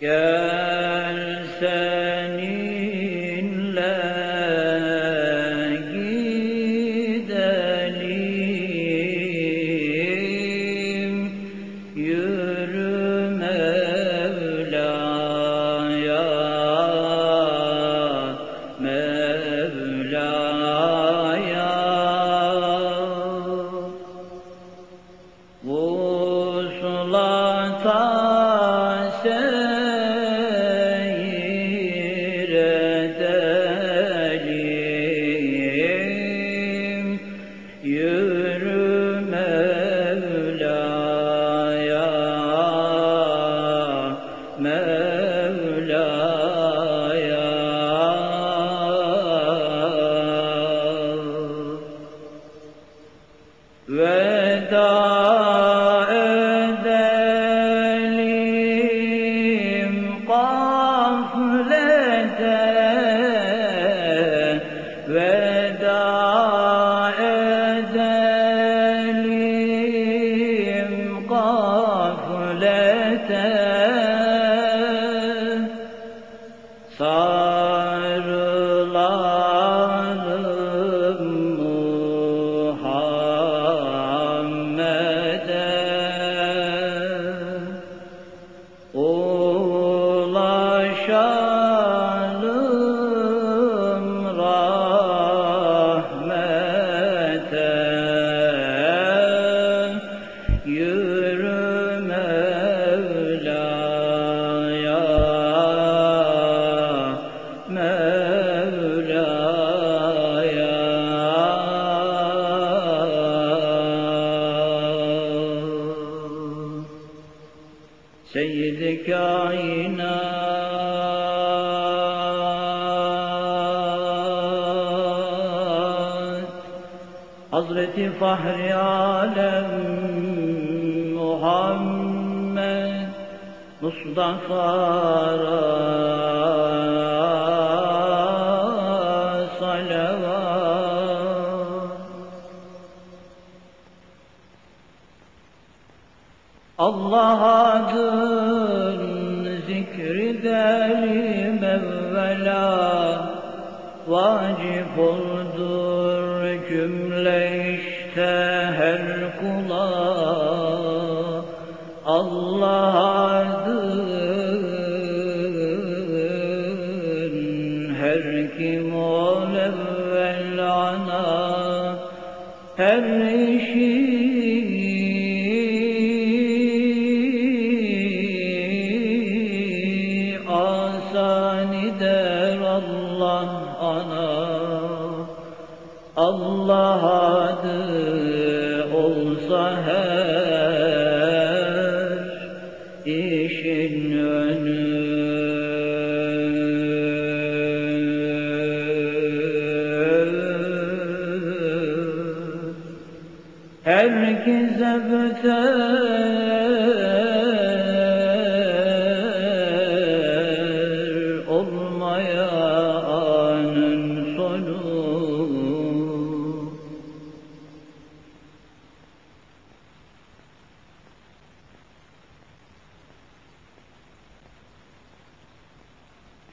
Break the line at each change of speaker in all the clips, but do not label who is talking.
Yeah. Mevla'ya. Seyyid-i kainat. Hazreti Fahri Alem Muhammed Mustafa Rabbim kuldur cümle işte her kula. Allah'a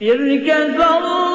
إذ كفروا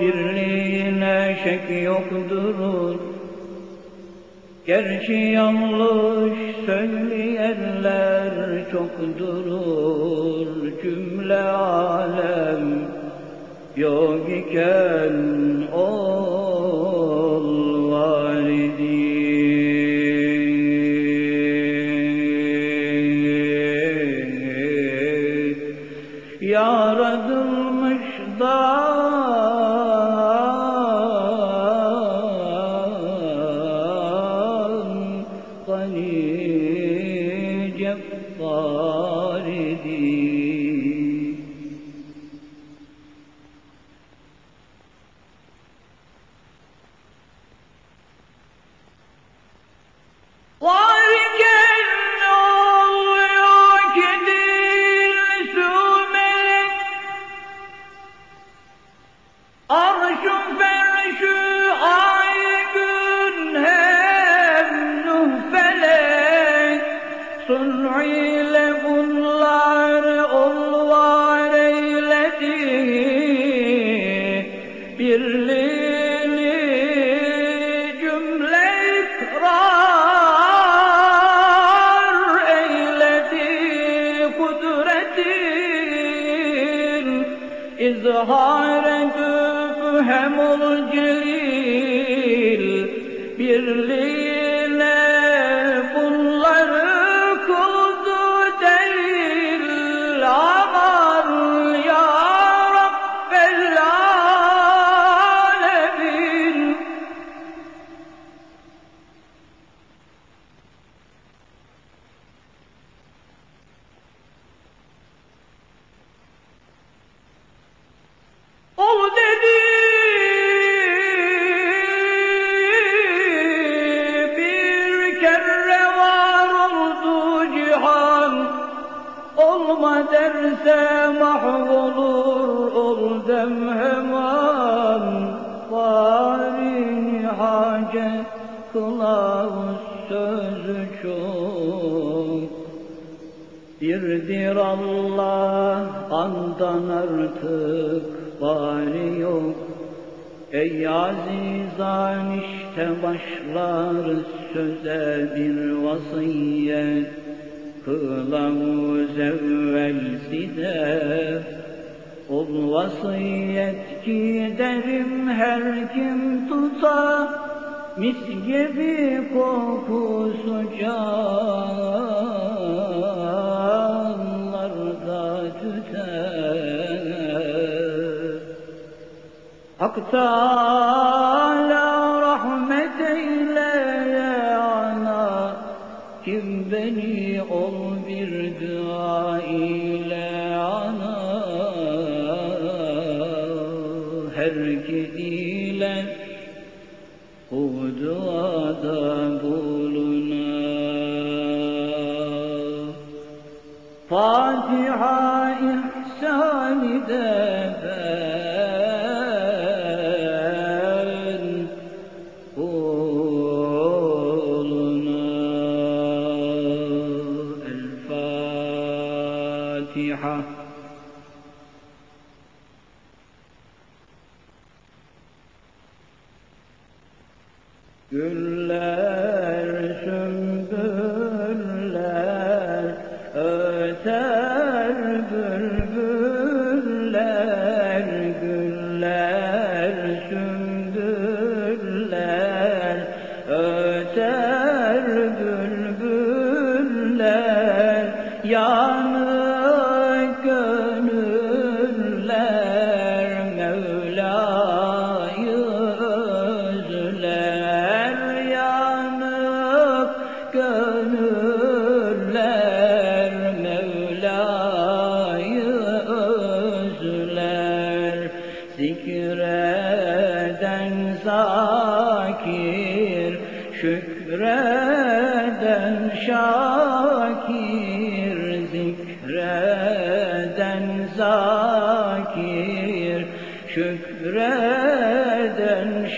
birliğine şek yoktur. Gerçi yanlış söyleyenler çok durur cümle alem yok iken Başlar söze bir vasiyet. Kılavuz evvelsi de Ol vasiyet ki derim her kim tuta Mis gibi kokusu canlarda tüter. Hak'tan الصحيحة. إلا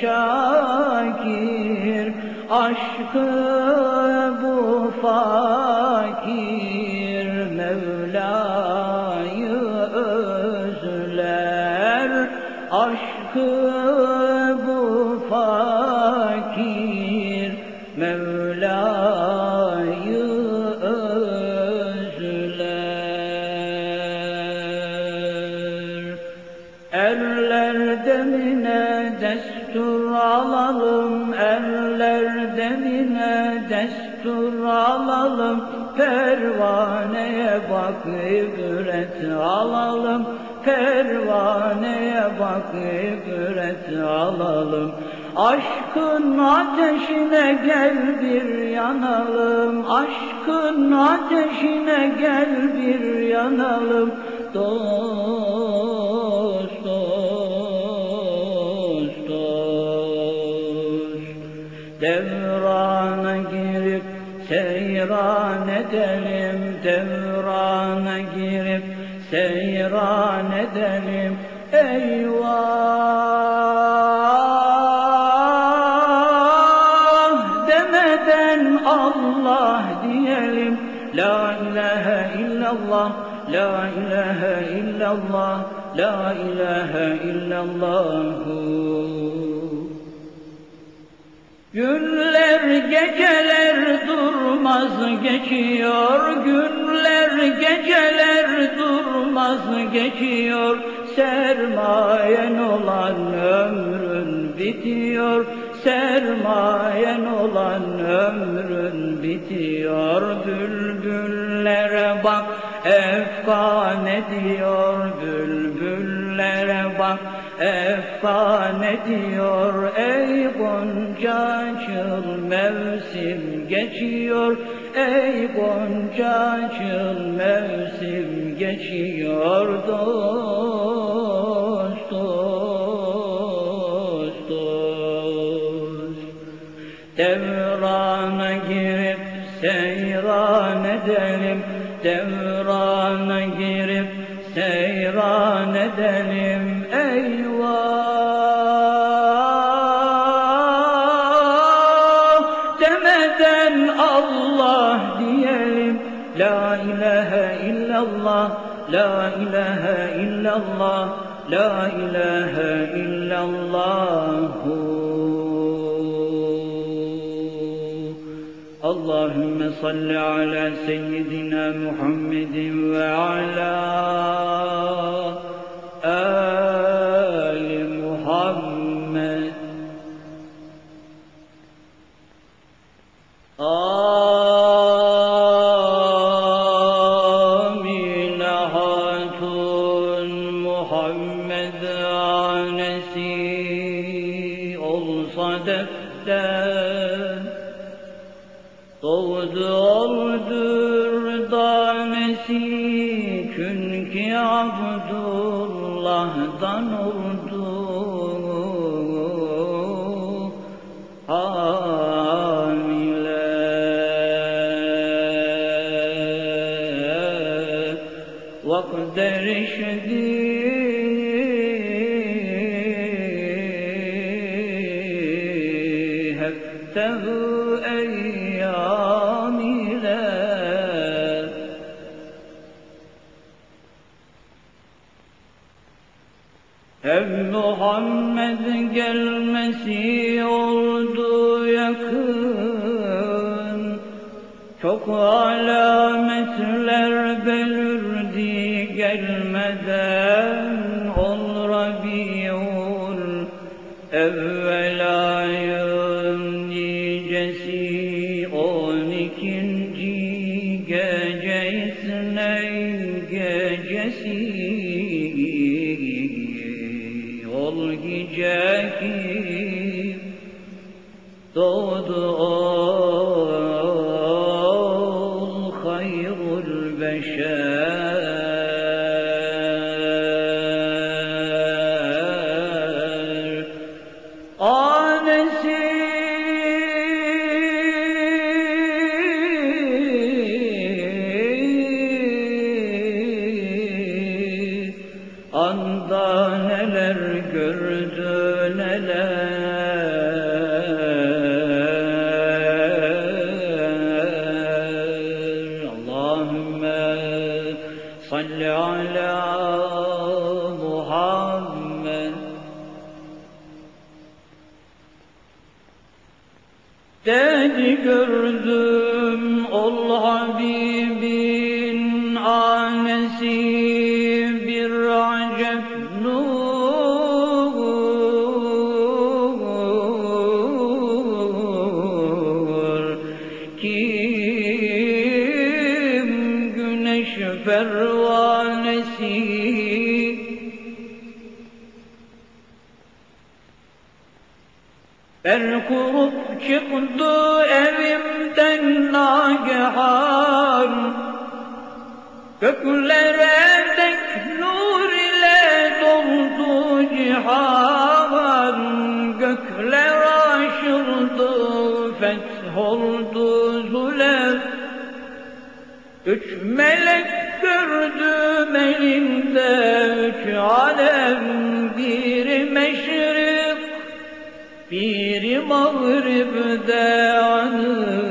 şakir, aşkı pervaneye bak ibret alalım, pervaneye bak ibret alalım. Aşkın ateşine gel bir yanalım, aşkın ateşine gel bir yanalım. Dost, seyran edelim, devrana girip seyran edelim. Eyvah demeden Allah diyelim. La ilahe illallah, la ilahe illallah, la ilahe illallah. Günler geceler durmaz geçiyor, günler geceler durmaz geçiyor. Sermayen olan ömrün bitiyor, sermayen olan ömrün bitiyor. Bülbüllere bak, efsane diyor, bülbüllere bak, efsane diyor. Ey Gonca açıl mevsim geçiyor, ey Gonca açıl mevsim geçiyor. Dost, dost, dost. Devrana girip seyran edelim, devrana girip seyran edelim. Eyvah لا إله إلا الله لا إله إلا الله لا إله إلا الله. اللهم صل على سيدنا محمد وعلى آله Çok alametler belirdi gelmeden Ol Rabiul evvel ayın nicesi On ikinci gece isney gecesi. Ol gece ki doğdu ol Göklere tek nur ile doldu cihan Gökler aşıldı, fetholdu zulem Üç melek gördüm elimde üç alem Biri meşrik, biri mağribde anı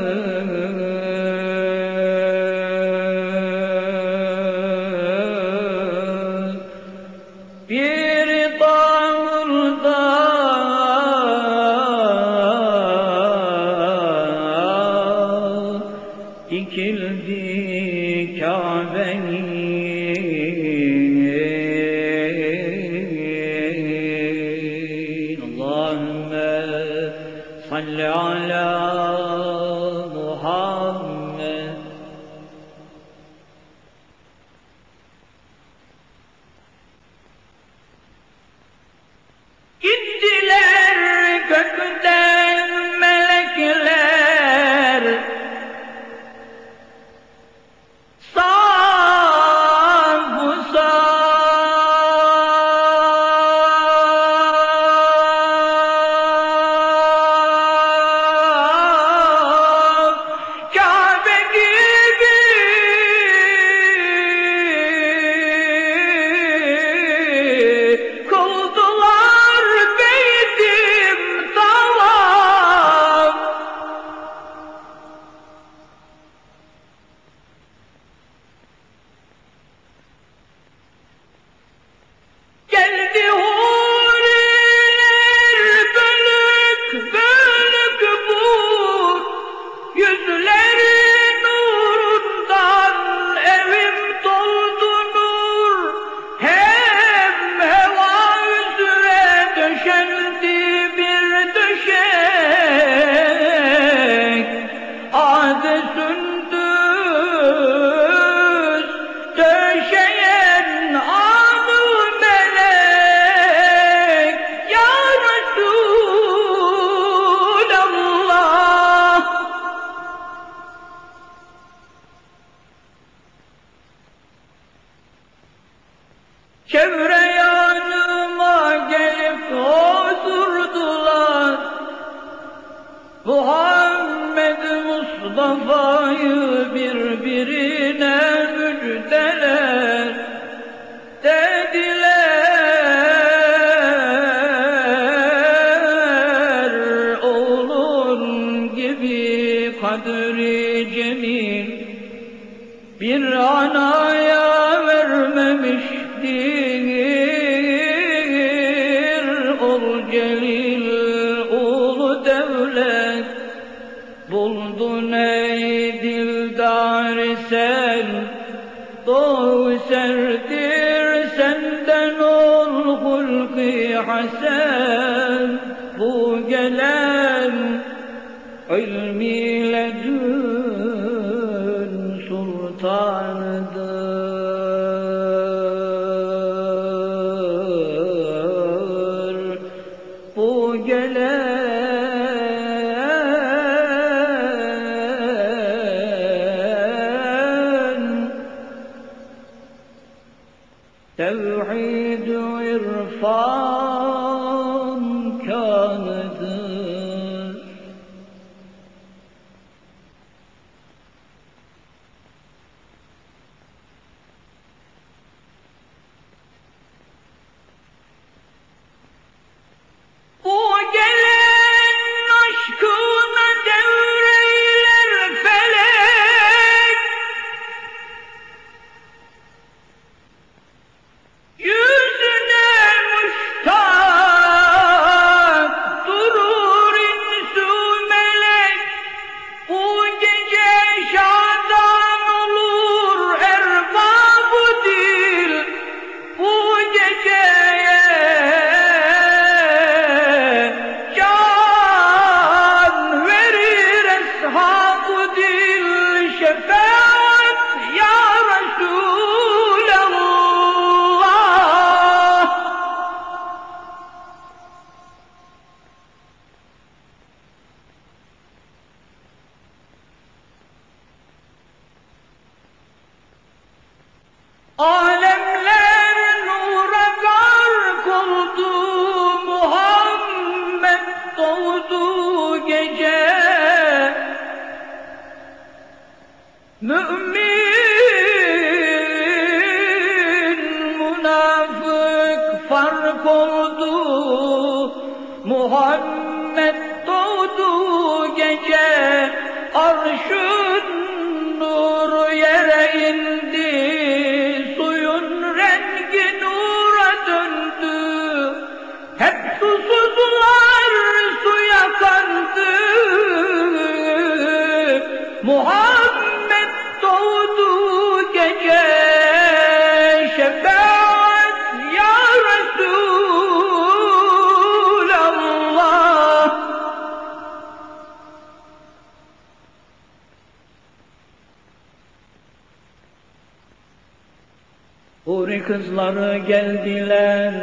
Huri kızları geldiler.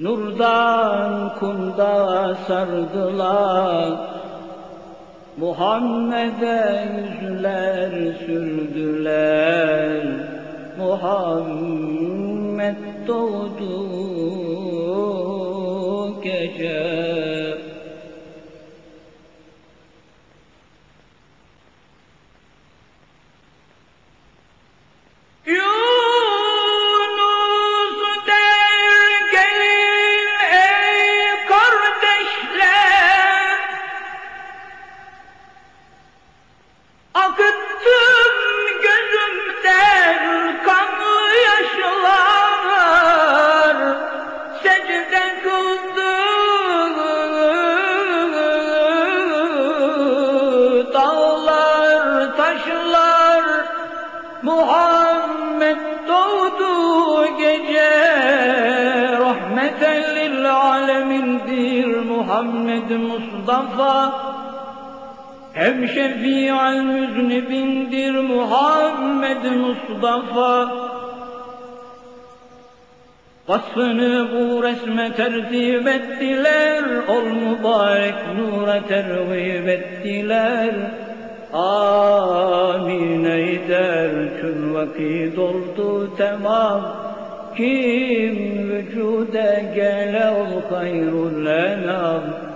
Nurdan kumda sardılar. Muhammed'e yüzler sürdüler. Muhammed doğdu gece hem şefi'al müznibindir Muhammed Mustafa. Vasfını bu resme tertip ettiler Ol mübarek nura tergib ettiler. Amin eyder tüm vakit oldu tamam. Kim vücude gele ol hayrul enam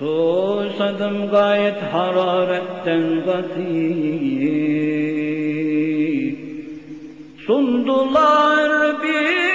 Susadım gayet hararetten gati. Sundular bir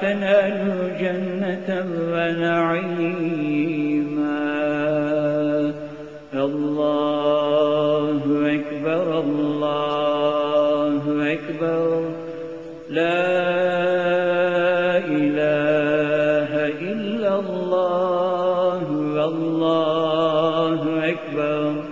تنالوا جنة ونعيما. الله أكبر الله أكبر. لا إله إلا الله والله أكبر.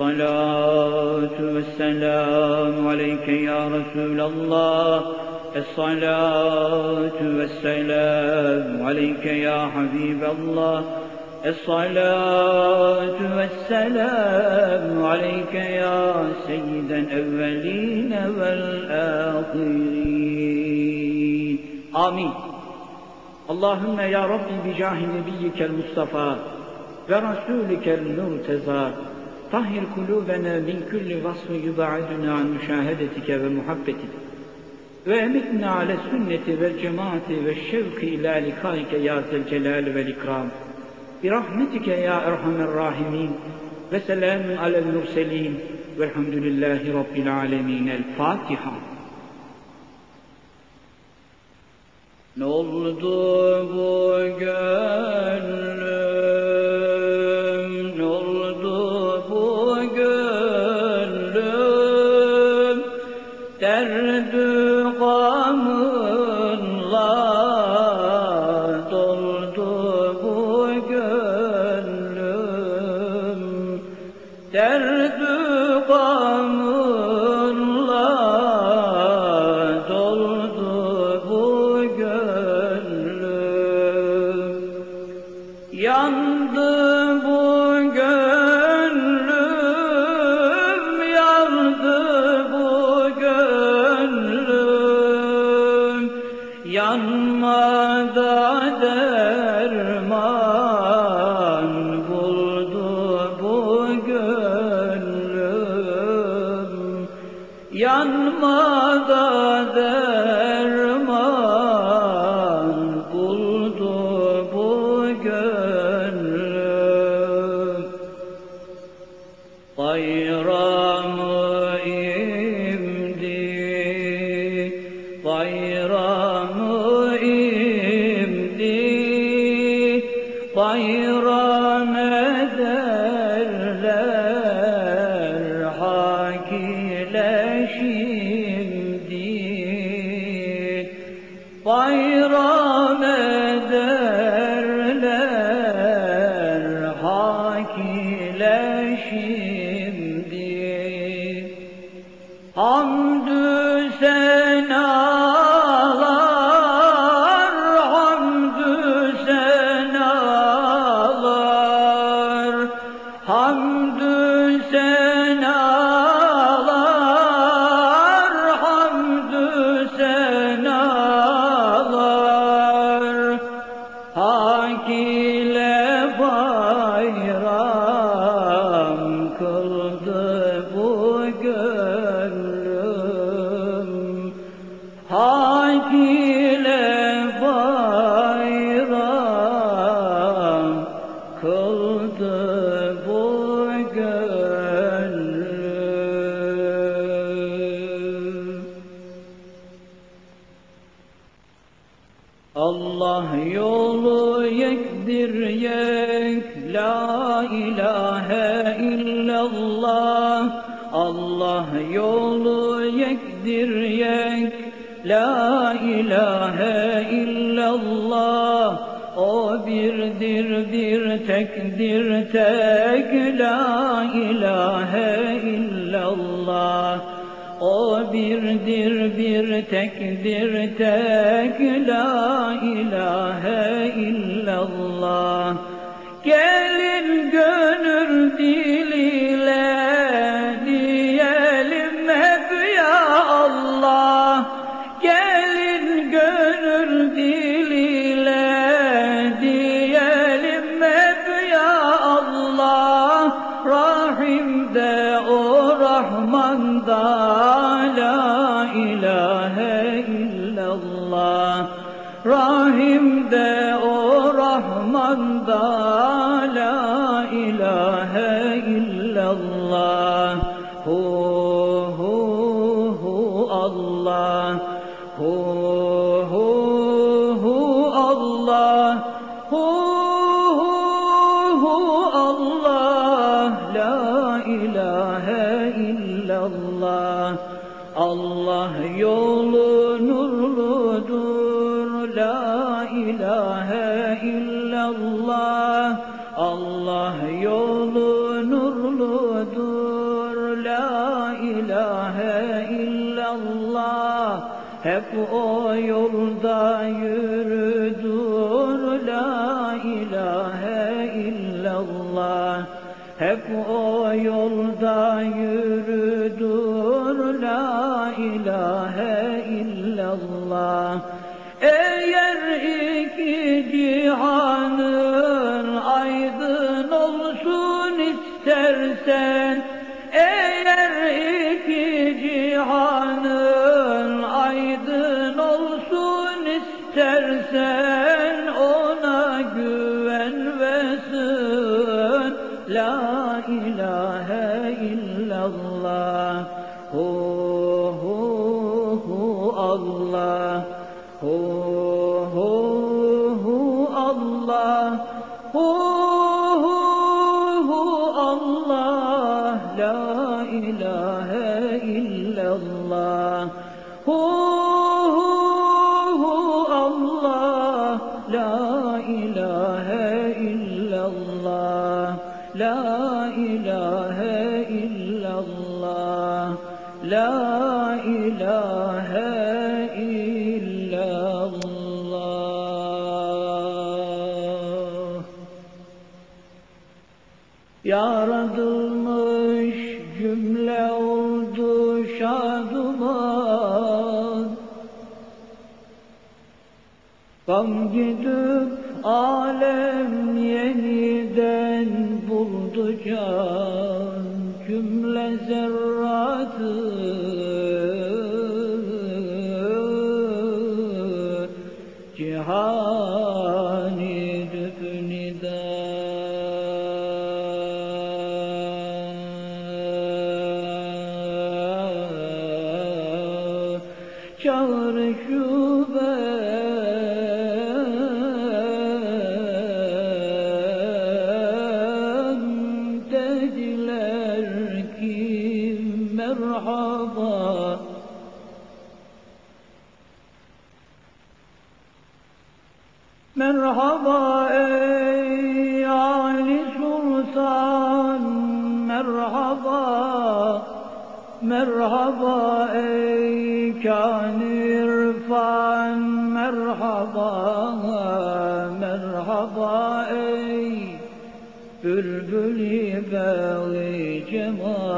الصلاة والسلام عليك يا رسول الله. الصلاة والسلام عليك يا حبيب الله. الصلاة والسلام عليك يا سيد الأولين والآخرين. آمين. اللهم يا ربي بجاه نبيك المصطفى Rasûlikel murtezâ tahhir kulûbena min kulli vasfı yubâiduna an müşâhedetike ve muhabbetike ve emitna ale sünneti ve cemaati ve şevki ila likaike ya zel celal ve ikram. Bi rahmetike ya erhamer rahimin. Ve selamun alel murselin. Velhamdülillahi rabbil alemin. El Fatiha. Ne oldu bu هذا ilahe illallah. Allah yolu yekdir yek, la ilahe illallah. O birdir bir tekdir tek, la ilahe illallah. O birdir bir tekdir tek la ilahe Hep o yolda yürüdür La ilahe illallah. Hep o yolda yürüdür la ilahe illallah. Eğer iki cihanın Gam gülür alem merhaba ey kânir irfan merhaba merhaba ey bülbül-i cemal.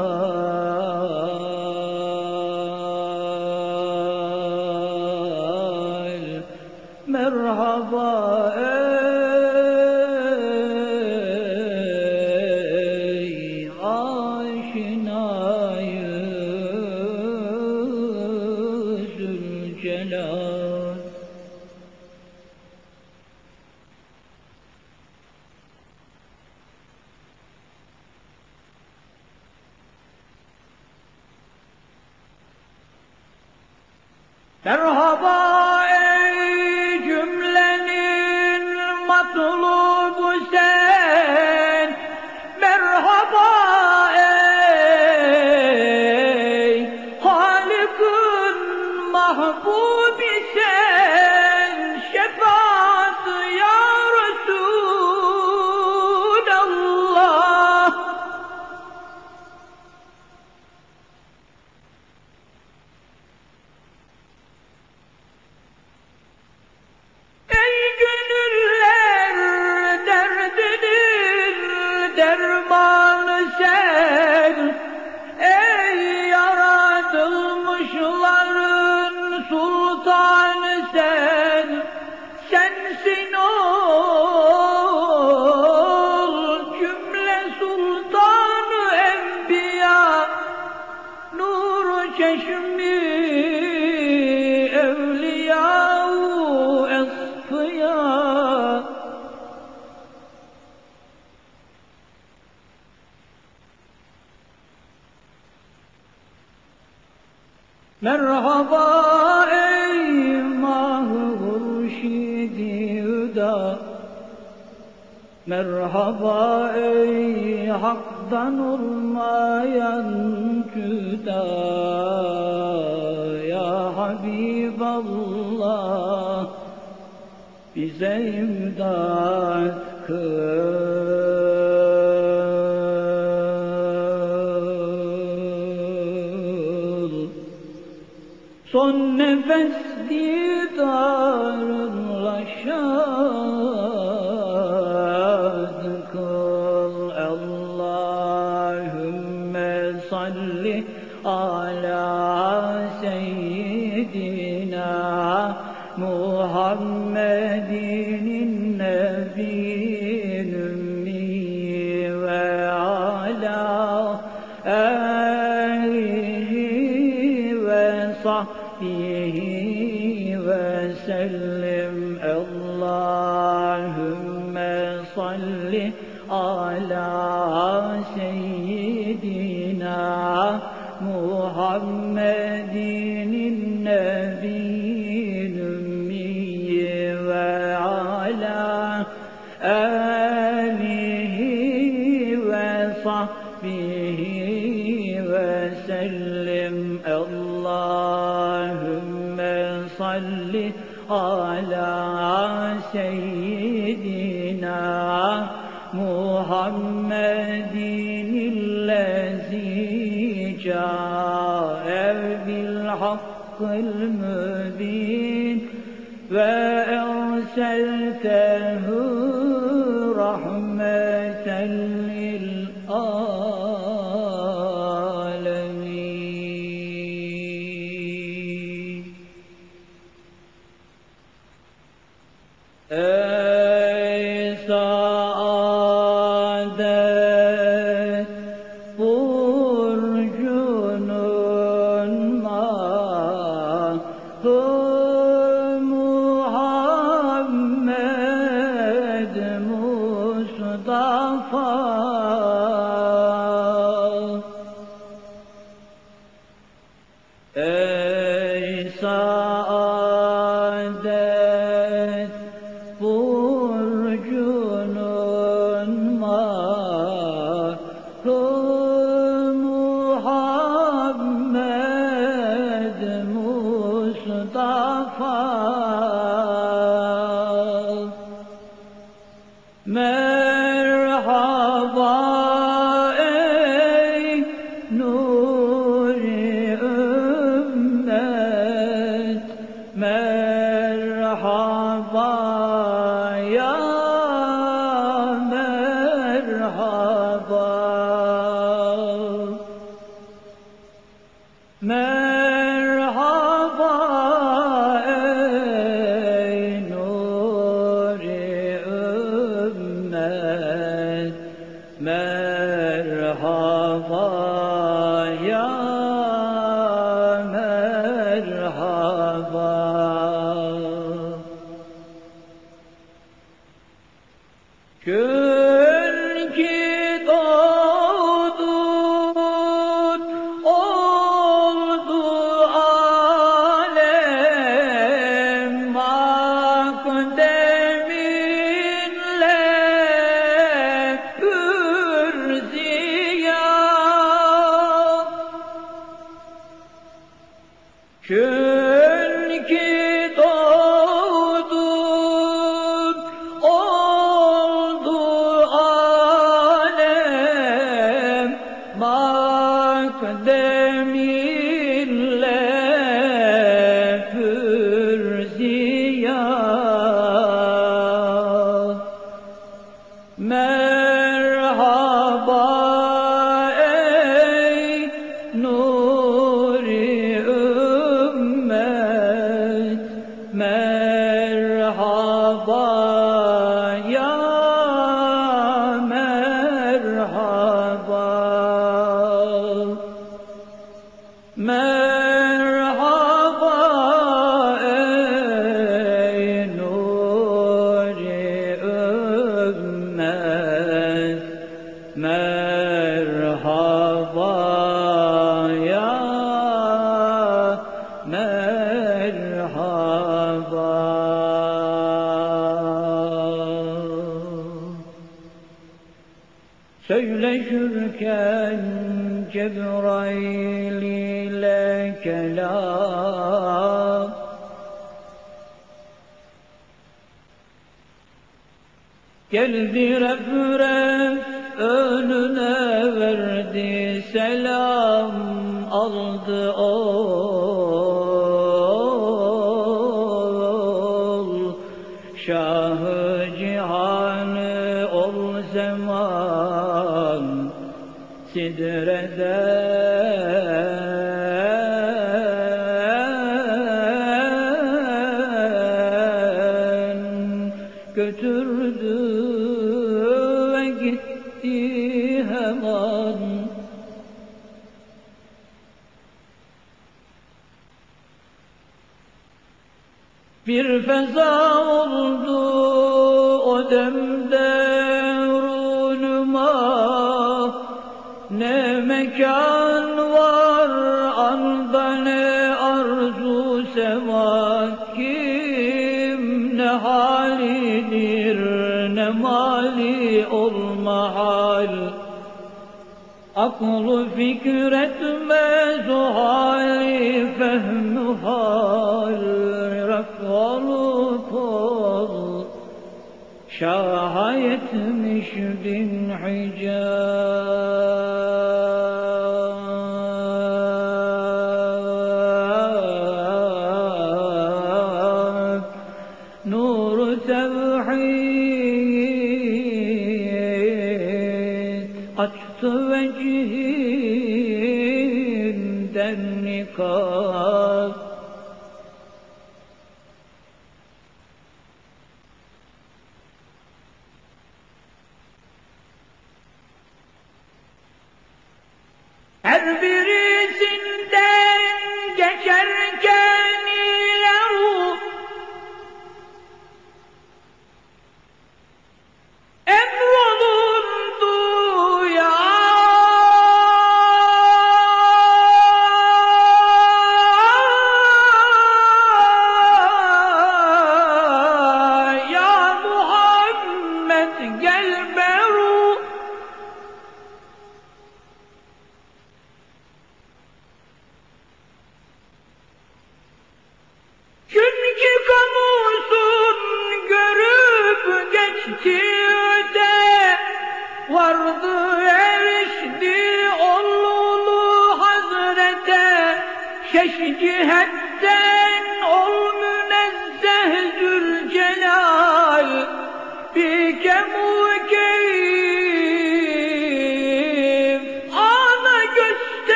Hak'tan olmayan küda Ya Habiballah bize imdat kıl. سيدنا محمد الذي جاء بالحق المبين لتنذر أقل فكرة ما زهالي فهمها الرفض الفضل شرح يتمش بنا وجهه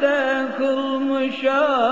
hatta kılmışam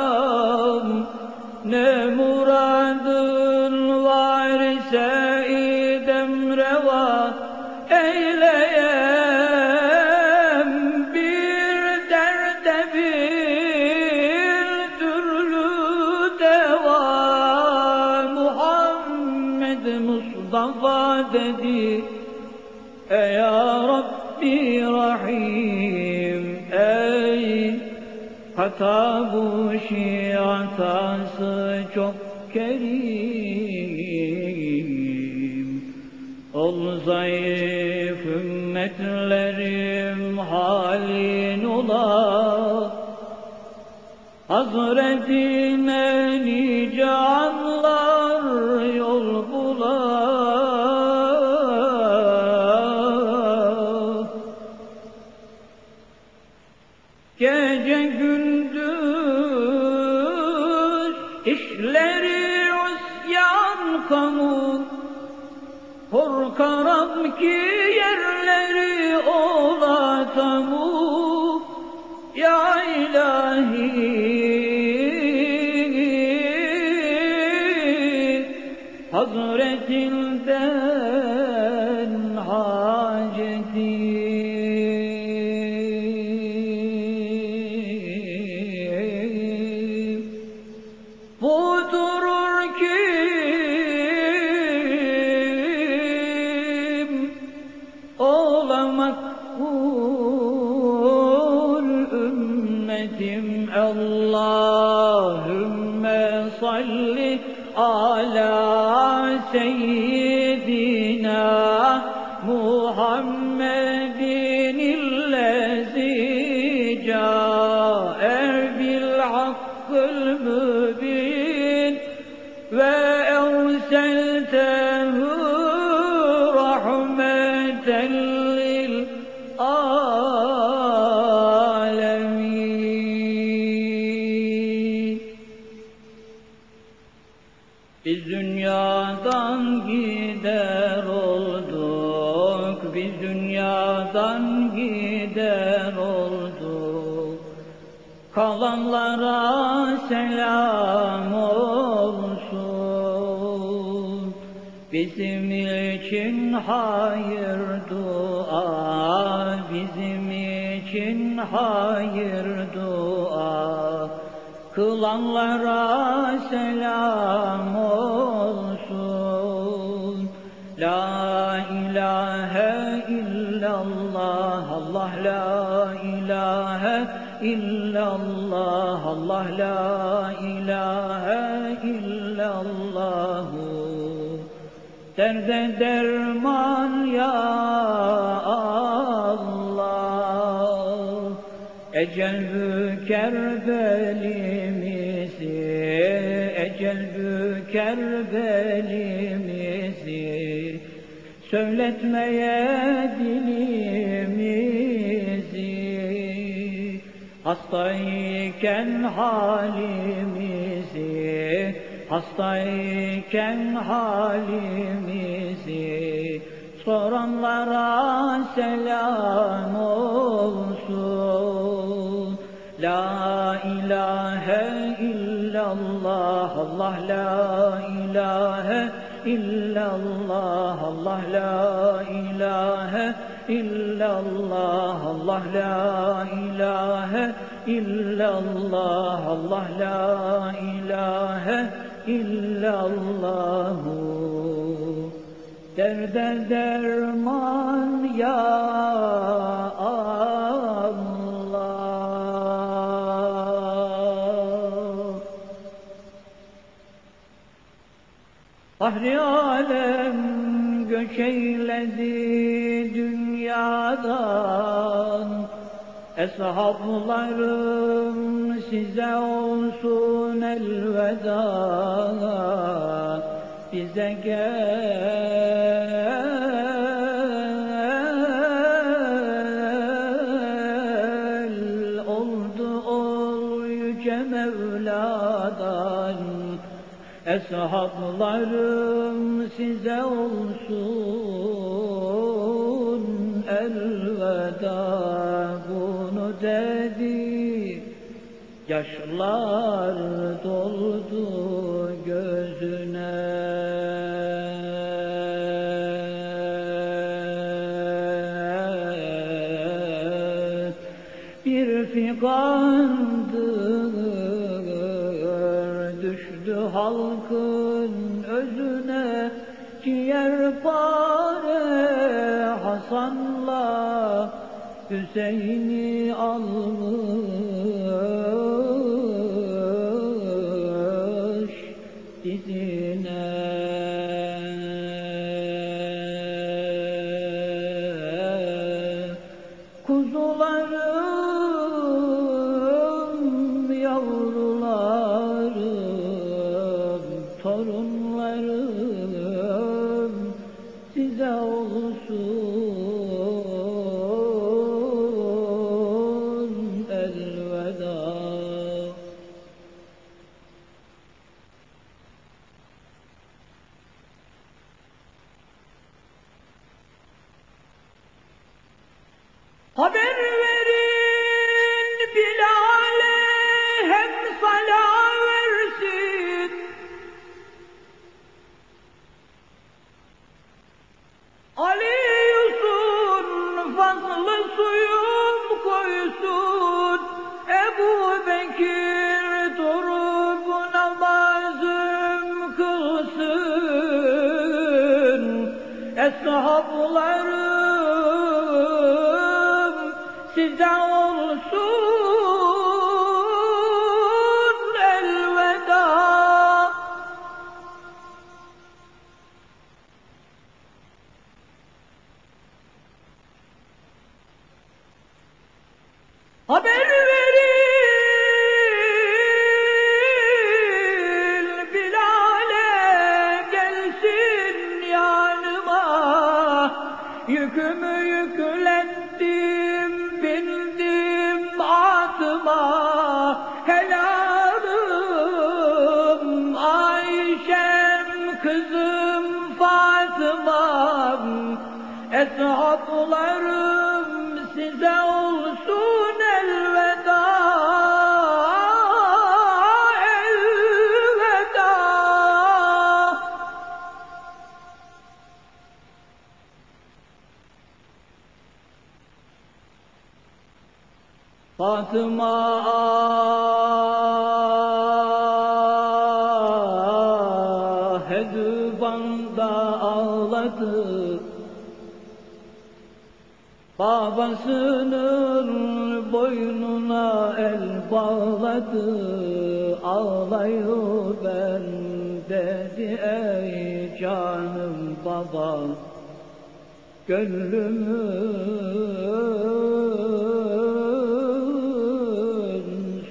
Hatta bu şiatası çok kerim. Ol zayıf ümmetlerim halin ola. Hazretine nice you. Kalanlara selam olsun. Bizim için hayır dua, bizim için hayır dua. Kılanlara selam olsun. La ilahe illallah, Allah la illallah, Allah la ilahe illallah. Derde derman ya Allah. Ecel büker belimizi, ecel büker belimizi, söyletmeye dilimizi, hastayken halimizi, hastayken halimizi, soranlara selam olsun. La ilahe illallah, Allah la ilahe illallah, Allah la ilahe illallah, Allah la ilahe illallah, Allah la ilahe illallah. Derde derman ya Allah. Fahri alem göç eyledi dünyadan Eshablarım size olsun elveda Bize gel Oldu ol yüce Mevla'dan. Eshablarım size olsun Yaşlar doldu gözüne. Bir figandır düştü halkın özüne. Ciğer pare Hasan'la Hüseyin'i almış 我没没 boynuna el bağladı Ağlayıyor ben dedi ey canım baba Gönlümün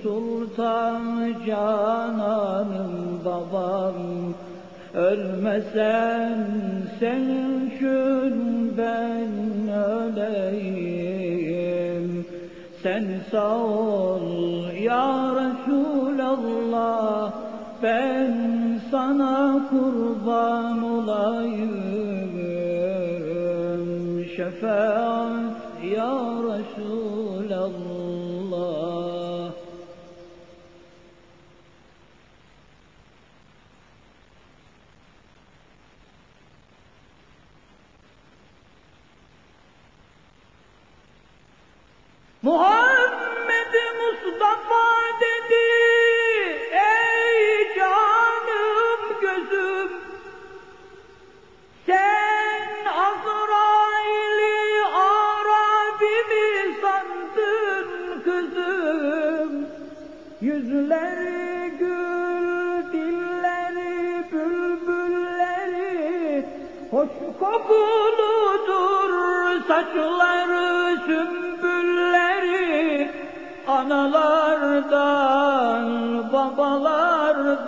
sultan cananım babam Ölmesen sen için ben öleyim Sen sağ ol ya Resulallah. Ben sana kurban olayım. Şefaat ya Resulallah Muhammed Mustafa dedi ey canım gözüm sen Azrail'i Arabi mi sandın kızım? Yüzleri gül dilleri bülbülleri hoş kokuludur saçları analardan babalardan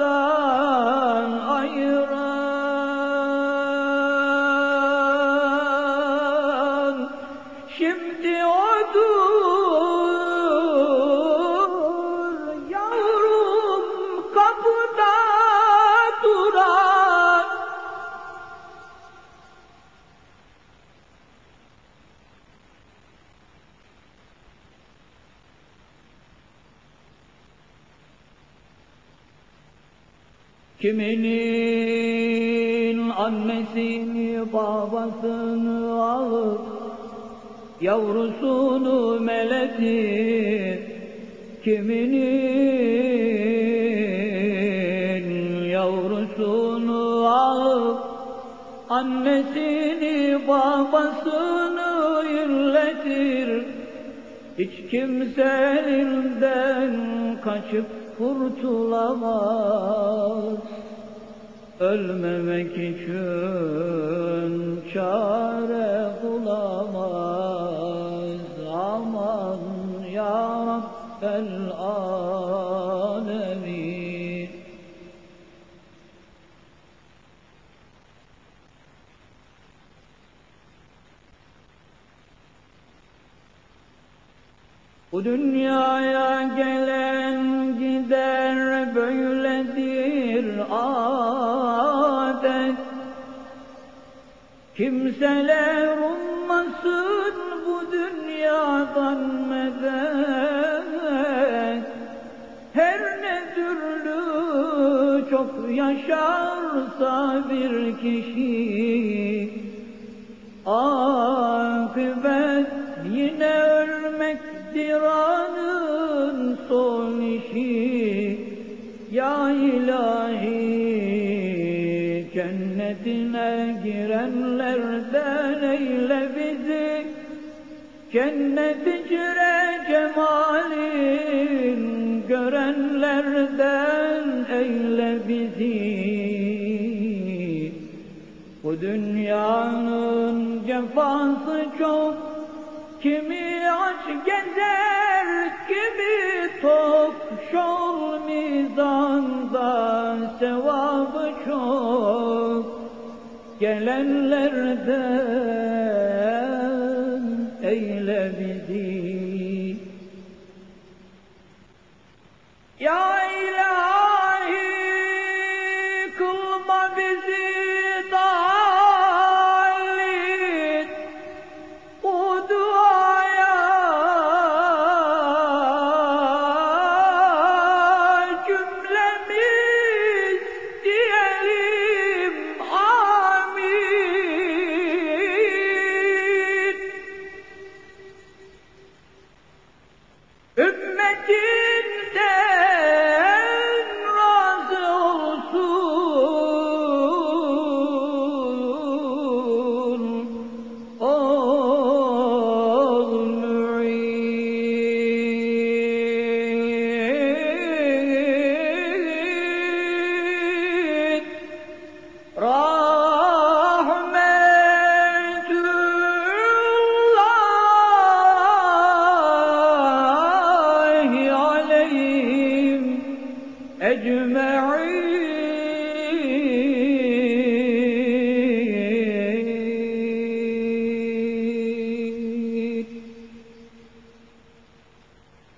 Kiminin annesini babasını alıp yavrusunu meledi Kiminin yavrusunu alıp annesini babasını illetir. Hiç kimse elinden kaçıp kurtulamaz. Ölmemek için çare bulamaz. Aman ya Rabbel alemin. Bu dünyaya gelen Kimseler ummasın bu dünyadan medet. Her ne türlü çok yaşarsa bir kişi Akıbet yine ölmektir anın son işi. Ya ilahi Cennetine girenlerden eyle bizi? Cennet hicre cemalin görenlerden eyle bizi? Bu dünyanın cefası çok. Kimi aç gezer, kimi tok. Şol mizanda sevabı gelenlerden